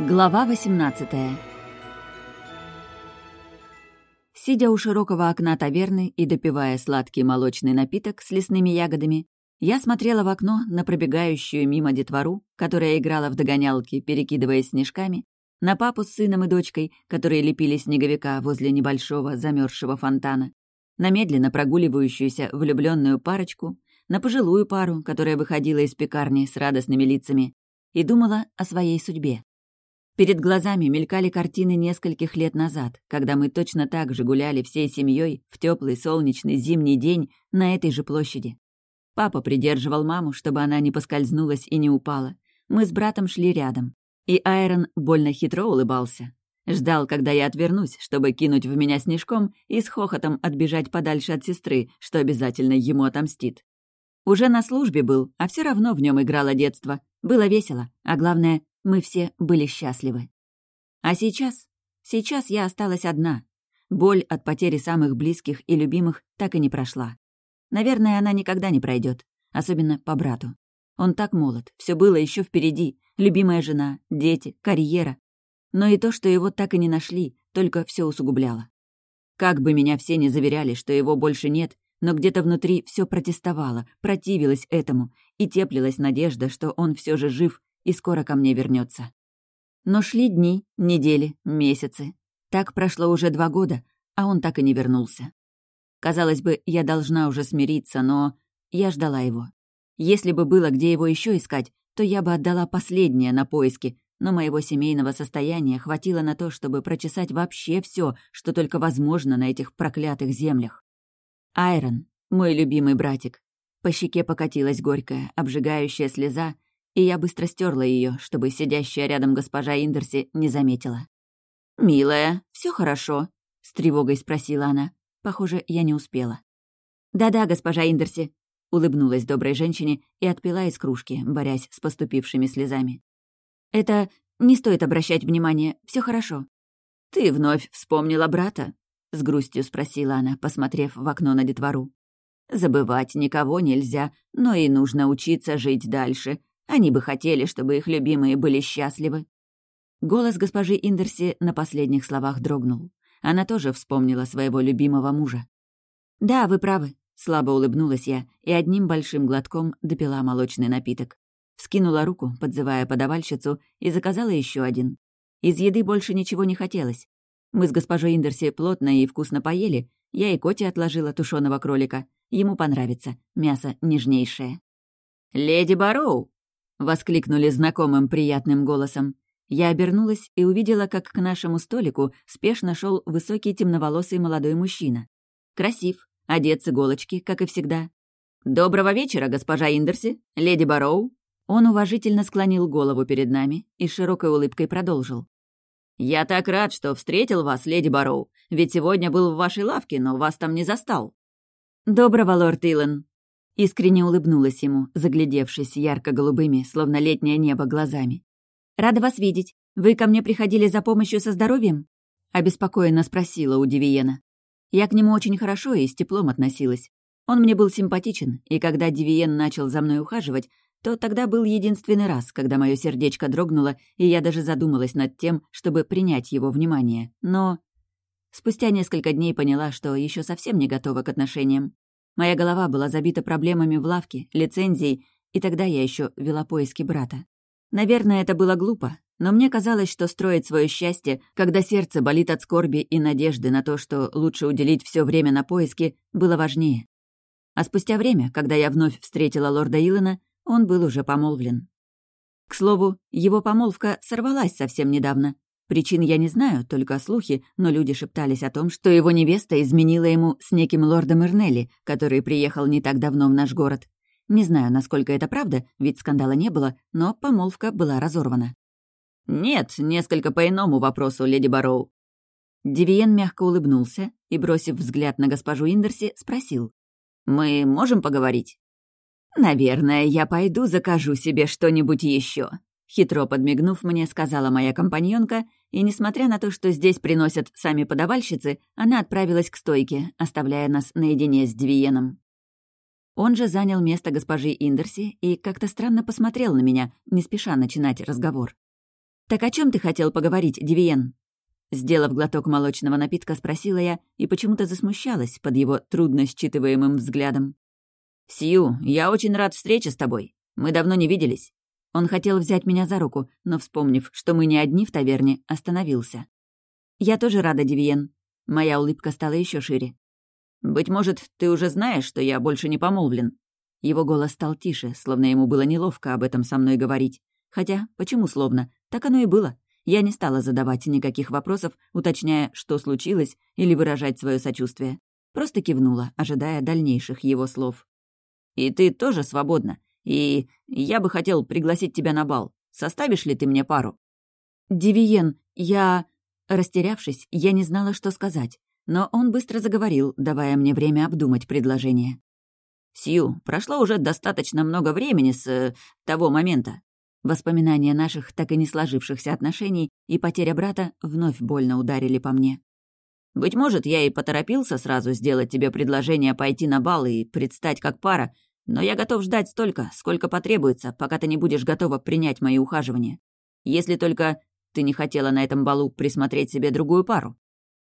Глава 18 Сидя у широкого окна таверны и допивая сладкий молочный напиток с лесными ягодами, я смотрела в окно на пробегающую мимо детвору, которая играла в догонялки, перекидываясь снежками, на папу с сыном и дочкой, которые лепили снеговика возле небольшого замерзшего фонтана, на медленно прогуливающуюся влюбленную парочку, на пожилую пару, которая выходила из пекарни с радостными лицами, и думала о своей судьбе. Перед глазами мелькали картины нескольких лет назад, когда мы точно так же гуляли всей семьей в теплый солнечный зимний день на этой же площади. Папа придерживал маму, чтобы она не поскользнулась и не упала. Мы с братом шли рядом. И Айрон больно хитро улыбался. Ждал, когда я отвернусь, чтобы кинуть в меня снежком и с хохотом отбежать подальше от сестры, что обязательно ему отомстит. Уже на службе был, а все равно в нем играло детство. Было весело, а главное, мы все были счастливы. А сейчас? Сейчас я осталась одна. Боль от потери самых близких и любимых так и не прошла. Наверное, она никогда не пройдет, особенно по брату. Он так молод, все было еще впереди. Любимая жена, дети, карьера. Но и то, что его так и не нашли, только все усугубляло. Как бы меня все не заверяли, что его больше нет, но где-то внутри все протестовало, противилось этому, и теплилась надежда, что он все же жив и скоро ко мне вернется. Но шли дни, недели, месяцы. Так прошло уже два года, а он так и не вернулся. Казалось бы, я должна уже смириться, но я ждала его. Если бы было где его еще искать, то я бы отдала последнее на поиски, но моего семейного состояния хватило на то, чтобы прочесать вообще все, что только возможно на этих проклятых землях. Айрон, мой любимый братик. По щеке покатилась горькая, обжигающая слеза, и я быстро стерла ее, чтобы сидящая рядом госпожа Индерси не заметила. «Милая, все хорошо?» — с тревогой спросила она. Похоже, я не успела. «Да-да, госпожа Индерси», — улыбнулась доброй женщине и отпила из кружки, борясь с поступившими слезами. «Это не стоит обращать внимания, все хорошо». «Ты вновь вспомнила брата?» — с грустью спросила она, посмотрев в окно на детвору. «Забывать никого нельзя, но и нужно учиться жить дальше, они бы хотели, чтобы их любимые были счастливы». Голос госпожи Индерси на последних словах дрогнул. Она тоже вспомнила своего любимого мужа. «Да, вы правы», — слабо улыбнулась я и одним большим глотком допила молочный напиток. Скинула руку, подзывая подавальщицу, и заказала еще один. Из еды больше ничего не хотелось. Мы с госпожой Индерси плотно и вкусно поели, я и Коте отложила тушеного кролика. Ему понравится, мясо нежнейшее. «Леди Бароу!» Воскликнули знакомым приятным голосом. Я обернулась и увидела, как к нашему столику спешно шел высокий темноволосый молодой мужчина. Красив, одет с иголочки, как и всегда. «Доброго вечера, госпожа Индерси, леди Бароу!» Он уважительно склонил голову перед нами и широкой улыбкой продолжил. «Я так рад, что встретил вас, леди Бароу, ведь сегодня был в вашей лавке, но вас там не застал». «Доброго, лорд Илон», Искренне улыбнулась ему, заглядевшись ярко-голубыми, словно летнее небо, глазами. «Рада вас видеть. Вы ко мне приходили за помощью со здоровьем?» Обеспокоенно спросила у Дивиена. Я к нему очень хорошо и с теплом относилась. Он мне был симпатичен, и когда Дивиен начал за мной ухаживать, то тогда был единственный раз, когда мое сердечко дрогнуло, и я даже задумалась над тем, чтобы принять его внимание. Но спустя несколько дней поняла, что еще совсем не готова к отношениям. Моя голова была забита проблемами в лавке, лицензией, и тогда я еще вела поиски брата. Наверное, это было глупо, но мне казалось, что строить свое счастье, когда сердце болит от скорби и надежды на то, что лучше уделить все время на поиски, было важнее. А спустя время, когда я вновь встретила лорда Илона, он был уже помолвлен. К слову, его помолвка сорвалась совсем недавно, Причин я не знаю, только слухи, но люди шептались о том, что его невеста изменила ему с неким лордом Эрнелли, который приехал не так давно в наш город. Не знаю, насколько это правда, ведь скандала не было, но помолвка была разорвана. «Нет, несколько по иному вопросу, леди Бароу». Дивиен мягко улыбнулся и, бросив взгляд на госпожу Индерси, спросил. «Мы можем поговорить?» «Наверное, я пойду закажу себе что-нибудь еще. Хитро подмигнув мне, сказала моя компаньонка, и, несмотря на то, что здесь приносят сами подавальщицы, она отправилась к стойке, оставляя нас наедине с Двиеном. Он же занял место госпожи Индерси и как-то странно посмотрел на меня, не спеша начинать разговор. «Так о чем ты хотел поговорить, Дивиен?» Сделав глоток молочного напитка, спросила я и почему-то засмущалась под его трудно считываемым взглядом. «Сью, я очень рад встрече с тобой. Мы давно не виделись». Он хотел взять меня за руку, но, вспомнив, что мы не одни в таверне, остановился. «Я тоже рада, Дивиен». Моя улыбка стала еще шире. «Быть может, ты уже знаешь, что я больше не помолвлен?» Его голос стал тише, словно ему было неловко об этом со мной говорить. Хотя, почему словно? Так оно и было. Я не стала задавать никаких вопросов, уточняя, что случилось, или выражать свое сочувствие. Просто кивнула, ожидая дальнейших его слов. «И ты тоже свободна. И я бы хотел пригласить тебя на бал. Составишь ли ты мне пару?» «Дивиен, я...» Растерявшись, я не знала, что сказать. Но он быстро заговорил, давая мне время обдумать предложение. «Сью, прошло уже достаточно много времени с... Э, того момента. Воспоминания наших так и не сложившихся отношений и потеря брата вновь больно ударили по мне. Быть может, я и поторопился сразу сделать тебе предложение пойти на бал и предстать как пара, но я готов ждать столько, сколько потребуется, пока ты не будешь готова принять мои ухаживания. Если только ты не хотела на этом балу присмотреть себе другую пару.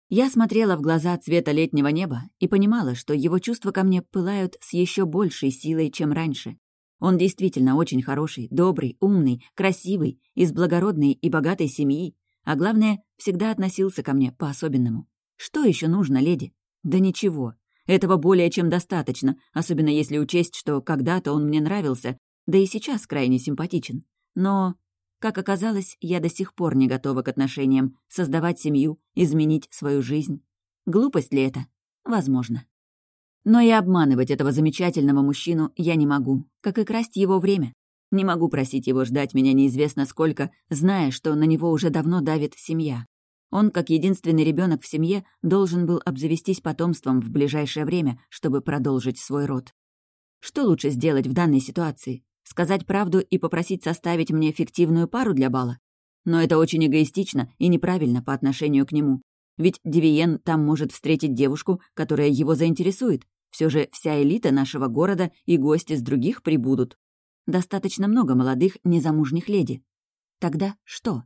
Я смотрела в глаза цвета летнего неба и понимала, что его чувства ко мне пылают с еще большей силой, чем раньше. Он действительно очень хороший, добрый, умный, красивый, из благородной и богатой семьи, а главное, всегда относился ко мне по-особенному. Что еще нужно, леди? Да ничего. Этого более чем достаточно, особенно если учесть, что когда-то он мне нравился, да и сейчас крайне симпатичен. Но, как оказалось, я до сих пор не готова к отношениям, создавать семью, изменить свою жизнь. Глупость ли это? Возможно. Но и обманывать этого замечательного мужчину я не могу, как и красть его время. Не могу просить его ждать меня неизвестно сколько, зная, что на него уже давно давит семья. Он, как единственный ребенок в семье, должен был обзавестись потомством в ближайшее время, чтобы продолжить свой род. Что лучше сделать в данной ситуации? Сказать правду и попросить составить мне фиктивную пару для бала? Но это очень эгоистично и неправильно по отношению к нему. Ведь Дивиен там может встретить девушку, которая его заинтересует. Все же вся элита нашего города и гости с других прибудут. Достаточно много молодых незамужних леди. Тогда что?